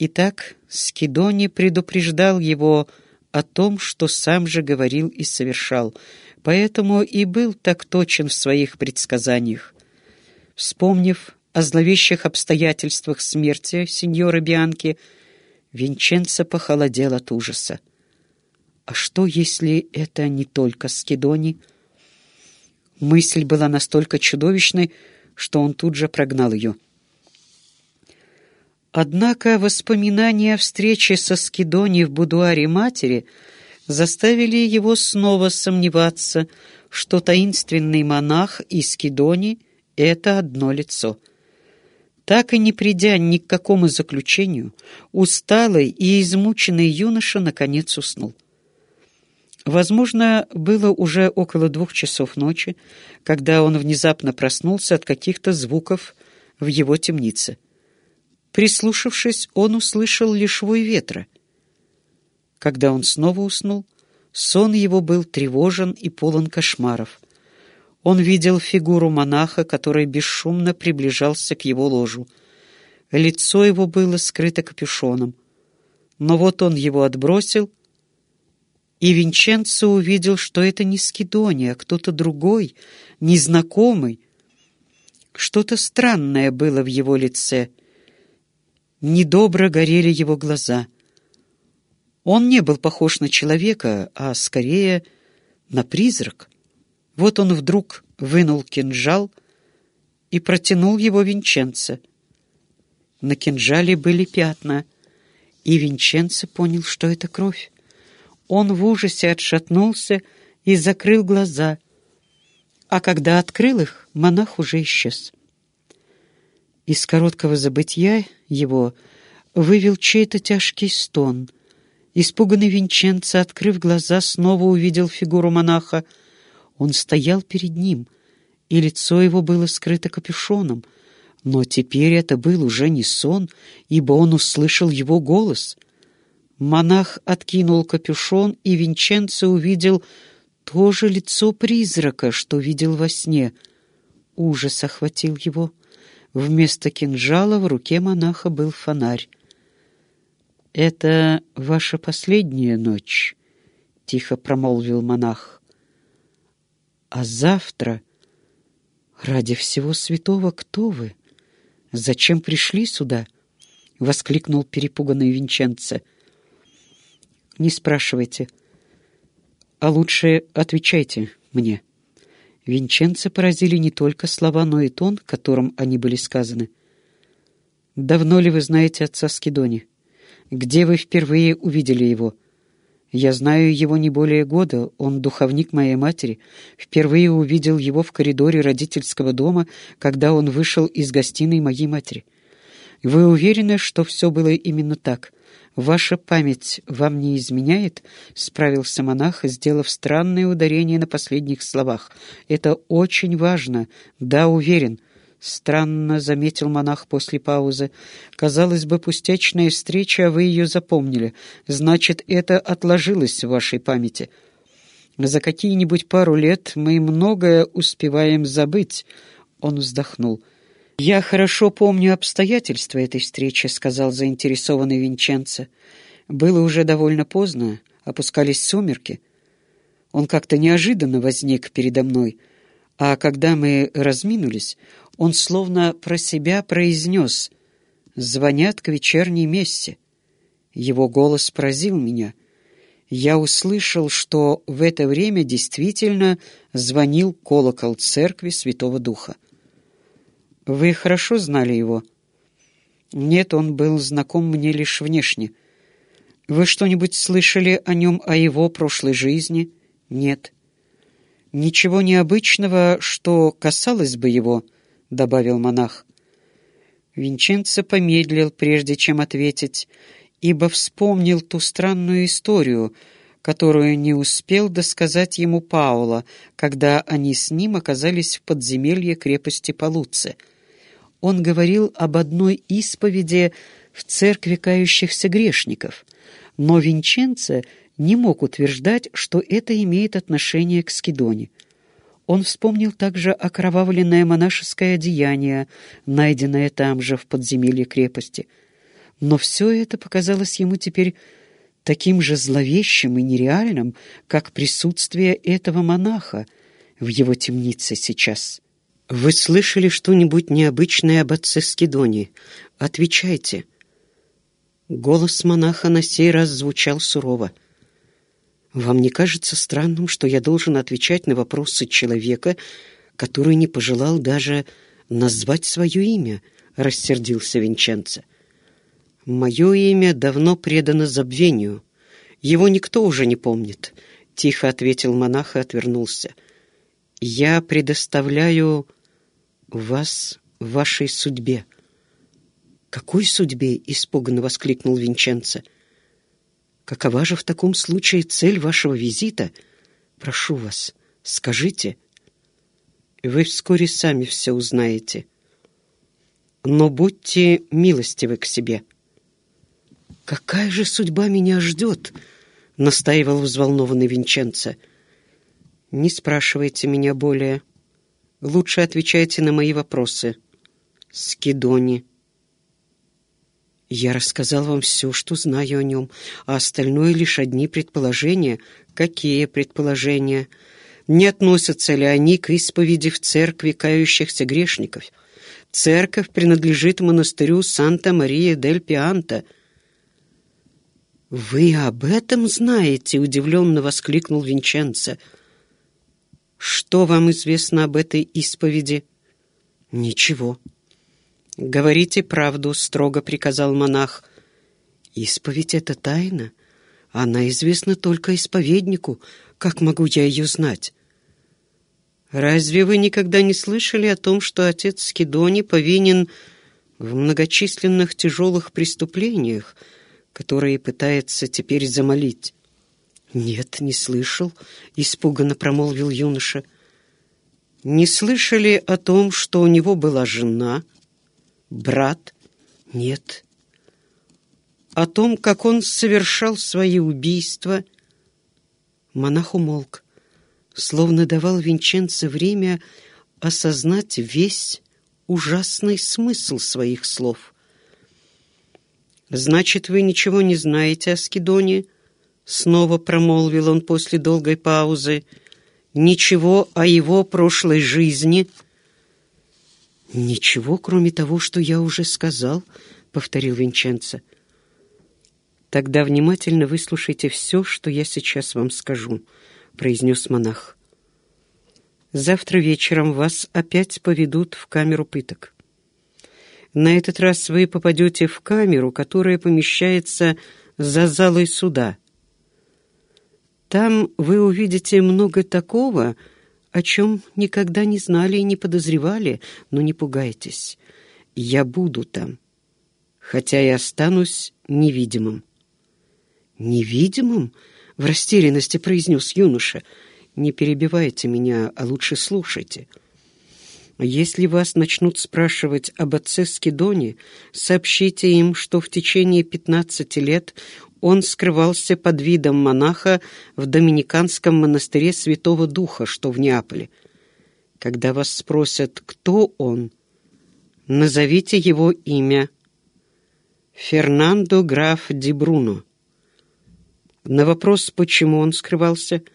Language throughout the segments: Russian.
Итак, Скидони предупреждал его о том, что сам же говорил и совершал, поэтому и был так точен в своих предсказаниях. Вспомнив о зловещих обстоятельствах смерти сеньора Бианки, Винченцо похолодел от ужаса. А что, если это не только Скидони? Мысль была настолько чудовищной, что он тут же прогнал ее. Однако воспоминания о встрече со Скидони в будуаре матери заставили его снова сомневаться, что таинственный монах и Скидони — это одно лицо. Так и не придя ни к какому заключению, усталый и измученный юноша наконец уснул. Возможно, было уже около двух часов ночи, когда он внезапно проснулся от каких-то звуков в его темнице. Прислушавшись, он услышал лишь вой ветра. Когда он снова уснул, сон его был тревожен и полон кошмаров. Он видел фигуру монаха, который бесшумно приближался к его ложу. Лицо его было скрыто капюшоном. Но вот он его отбросил, и Винченцо увидел, что это не Скидония, а кто-то другой, незнакомый. Что-то странное было в его лице — Недобро горели его глаза. Он не был похож на человека, а скорее на призрак. Вот он вдруг вынул кинжал и протянул его Винченце. На кинжале были пятна, и Винченце понял, что это кровь. Он в ужасе отшатнулся и закрыл глаза, а когда открыл их, монах уже исчез. Из короткого забытья его вывел чей-то тяжкий стон. Испуганный Винченцо, открыв глаза, снова увидел фигуру монаха. Он стоял перед ним, и лицо его было скрыто капюшоном. Но теперь это был уже не сон, ибо он услышал его голос. Монах откинул капюшон, и Винченцо увидел то же лицо призрака, что видел во сне. Ужас охватил его. Вместо кинжала в руке монаха был фонарь. «Это ваша последняя ночь», — тихо промолвил монах. «А завтра, ради всего святого, кто вы? Зачем пришли сюда?» — воскликнул перепуганный Винченце. «Не спрашивайте, а лучше отвечайте мне». Винченца поразили не только слова, но и тон, которым они были сказаны. «Давно ли вы знаете отца Скидони? Где вы впервые увидели его?» «Я знаю его не более года, он духовник моей матери. Впервые увидел его в коридоре родительского дома, когда он вышел из гостиной моей матери. Вы уверены, что все было именно так?» «Ваша память вам не изменяет?» — справился монах, сделав странное ударение на последних словах. «Это очень важно. Да, уверен». «Странно», — заметил монах после паузы. «Казалось бы, пустячная встреча, а вы ее запомнили. Значит, это отложилось в вашей памяти. За какие-нибудь пару лет мы многое успеваем забыть». Он вздохнул. «Я хорошо помню обстоятельства этой встречи», — сказал заинтересованный Винченцо. «Было уже довольно поздно, опускались сумерки. Он как-то неожиданно возник передо мной, а когда мы разминулись, он словно про себя произнес «Звонят к вечерней мессе». Его голос поразил меня. Я услышал, что в это время действительно звонил колокол церкви Святого Духа. Вы хорошо знали его? Нет, он был знаком мне лишь внешне. Вы что-нибудь слышали о нем, о его прошлой жизни? Нет. Ничего необычного, что касалось бы его, добавил монах. Винченцо помедлил, прежде чем ответить, ибо вспомнил ту странную историю, которую не успел досказать ему Паула, когда они с ним оказались в подземелье крепости Полуце — он говорил об одной исповеди в церкви кающихся грешников, но Винченце не мог утверждать, что это имеет отношение к Скидоне. Он вспомнил также окровавленное монашеское одеяние, найденное там же в подземелье крепости. Но все это показалось ему теперь таким же зловещим и нереальным, как присутствие этого монаха в его темнице сейчас. «Вы слышали что-нибудь необычное об отце Скидоне? Отвечайте». Голос монаха на сей раз звучал сурово. «Вам не кажется странным, что я должен отвечать на вопросы человека, который не пожелал даже назвать свое имя?» — рассердился Винченцо. «Мое имя давно предано забвению. Его никто уже не помнит», — тихо ответил монах и отвернулся. «Я предоставляю вас вашей судьбе». «Какой судьбе?» — испуганно воскликнул Винченцо. «Какова же в таком случае цель вашего визита? Прошу вас, скажите». «Вы вскоре сами все узнаете. Но будьте милостивы к себе». «Какая же судьба меня ждет?» — настаивал взволнованный Винченцо. «Не спрашивайте меня более. Лучше отвечайте на мои вопросы. Скидони». «Я рассказал вам все, что знаю о нем, а остальное лишь одни предположения». «Какие предположения? Не относятся ли они к исповеди в церкви кающихся грешников?» «Церковь принадлежит монастырю Санта-Мария-дель-Пианта». «Вы об этом знаете?» — удивленно воскликнул Винченцо. «Что вам известно об этой исповеди?» «Ничего». «Говорите правду», — строго приказал монах. «Исповедь — это тайна. Она известна только исповеднику. Как могу я ее знать?» «Разве вы никогда не слышали о том, что отец Скидони повинен в многочисленных тяжелых преступлениях, которые пытается теперь замолить. «Нет, не слышал», — испуганно промолвил юноша. «Не слышали о том, что у него была жена, брат?» «Нет». «О том, как он совершал свои убийства?» Монах умолк, словно давал Винченце время осознать весь ужасный смысл своих слов — «Значит, вы ничего не знаете о Скидоне?» Снова промолвил он после долгой паузы. «Ничего о его прошлой жизни?» «Ничего, кроме того, что я уже сказал», — повторил Винченцо. «Тогда внимательно выслушайте все, что я сейчас вам скажу», — произнес монах. «Завтра вечером вас опять поведут в камеру пыток. На этот раз вы попадете в камеру, которая помещается за залой суда. Там вы увидите много такого, о чем никогда не знали и не подозревали, но не пугайтесь. Я буду там, хотя и останусь невидимым. «Невидимым?» — в растерянности произнес юноша. «Не перебивайте меня, а лучше слушайте». Если вас начнут спрашивать об отце Скидоне, сообщите им, что в течение 15 лет он скрывался под видом монаха в доминиканском монастыре Святого Духа, что в Неаполе. Когда вас спросят, кто он, назовите его имя. Фернандо граф Ди Бруно. На вопрос, почему он скрывался –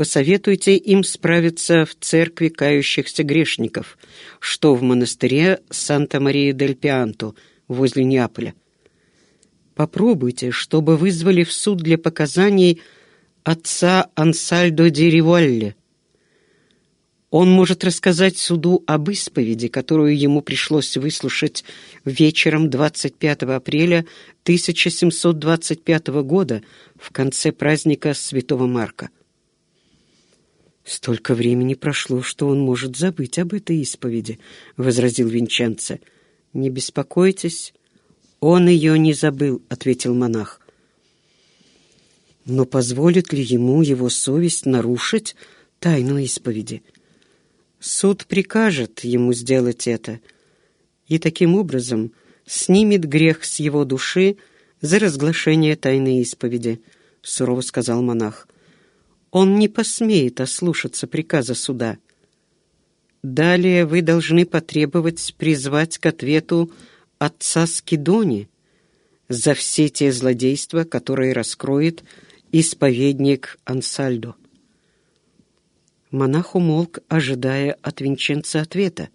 Посоветуйте им справиться в церкви кающихся грешников, что в монастыре Санта-Мария-дель-Пианто возле Неаполя. Попробуйте, чтобы вызвали в суд для показаний отца Ансальдо ди Риволле. Он может рассказать суду об исповеди, которую ему пришлось выслушать вечером 25 апреля 1725 года в конце праздника Святого Марка. «Столько времени прошло, что он может забыть об этой исповеди», — возразил Винченце. «Не беспокойтесь, он ее не забыл», — ответил монах. «Но позволит ли ему его совесть нарушить тайну исповеди? Суд прикажет ему сделать это, и таким образом снимет грех с его души за разглашение тайны исповеди», — сурово сказал монах он не посмеет ослушаться приказа суда. Далее вы должны потребовать призвать к ответу отца Скидони, за все те злодейства, которые раскроет исповедник Ансальдо. Монах умолк, ожидая от Винченца ответа.